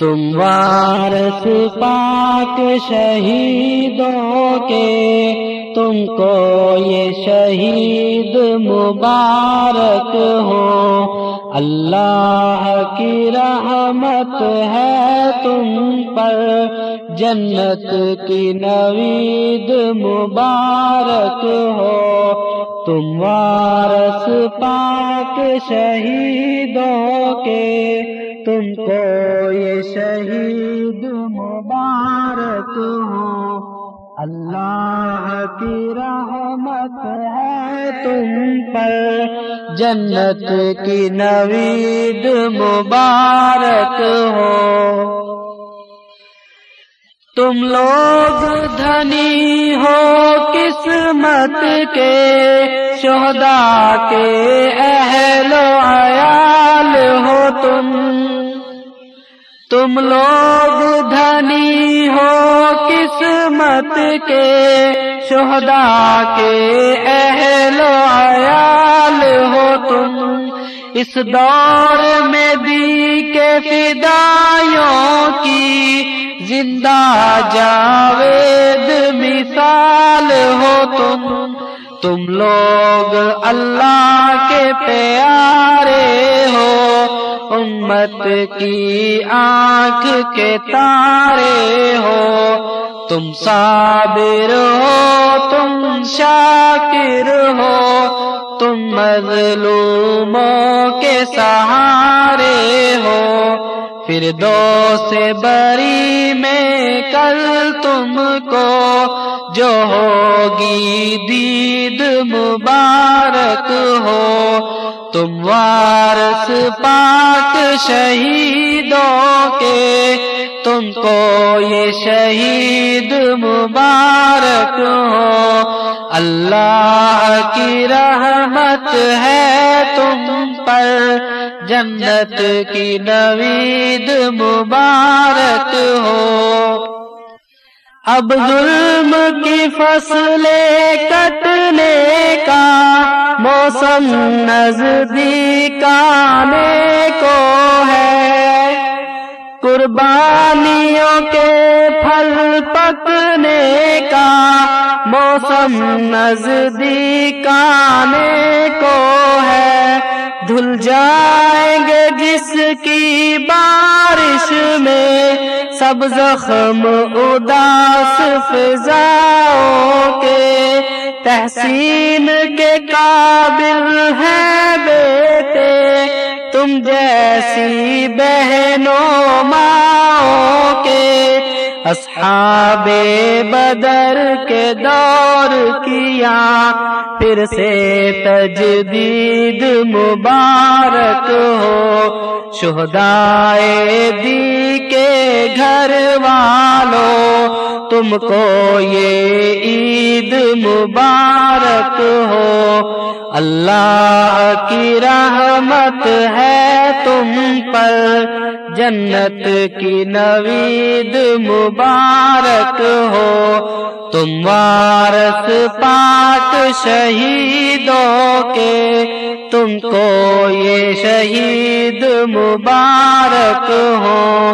تم وارث پاک شہیدوں کے، تم کو یہ شہید مبارک ہو۔ اللہ کی رحمت ہے تم پر، جنت کی نوید مبارک ہو۔ تم وارث پاک شہیدوں کے تم کو یہ شہید مبارک ہو۔ اللہ کی رحمت ہے تم پر۔ جنت کی نوید مبارک ہو۔ تم لوگ دھنی ہو قسمت کے شہدا کے تم لوگ دھنی ہو قسمت کے، شہدا کے اہل عیال ہو تم۔ اس دور میں دی کے فدایوں کی زندہ جاوید مثال ہو تم۔ تم لوگ اللہ کے پیارے ہو امت کی آنکھ کے تارے ہو، تم صابر ہو، تم شاکر ہو، تم مظلوموں کے سہارے ہو۔ پھر دو سے بری میں کل تم کو، جو ہوگی دید مبارک ہو۔ تم وارث پاک شہیدوں کے، تم کو یہ شہید مبارک ہو۔ اللہ کی رحمت ہے تم پر، جنت کی نوید مبارک ہو۔ اب ظلم کی فصلیں کٹنے کا، موسم نزدیک آنے کو ہے۔ قربانیوں کے پھل پکنے کا، موسم نزدیک آنے کو ہے۔ دھل جائیں گے جس کی بارش میں سب زخم اداس فضاؤں کے تحسین کے قابل ہے بیٹے تم جیسی بہنوں ماں اصحاب بدر کے دور کیا، پھر سے تجدید مبارک ہو، شہدائے دی کے گھر وار تم کو یہ عید مبارک ہو۔ اللہ کی رحمت ہے تم پر۔ جنت کی نوید مبارک ہو۔ تم وارث پاک شہیدوں کے تم کو یہ شہید مبارک ہو۔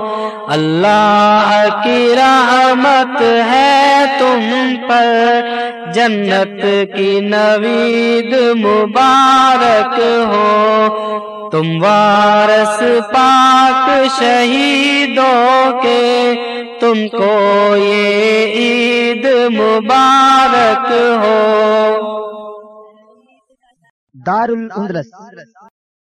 اللہ کی رحمت ہے تم پر۔ جنت کی نوید مبارک ہو۔ تم وارث پاک شہیدوں کے۔ تم کو یہ عید مبارک ہو۔ دار الاندلس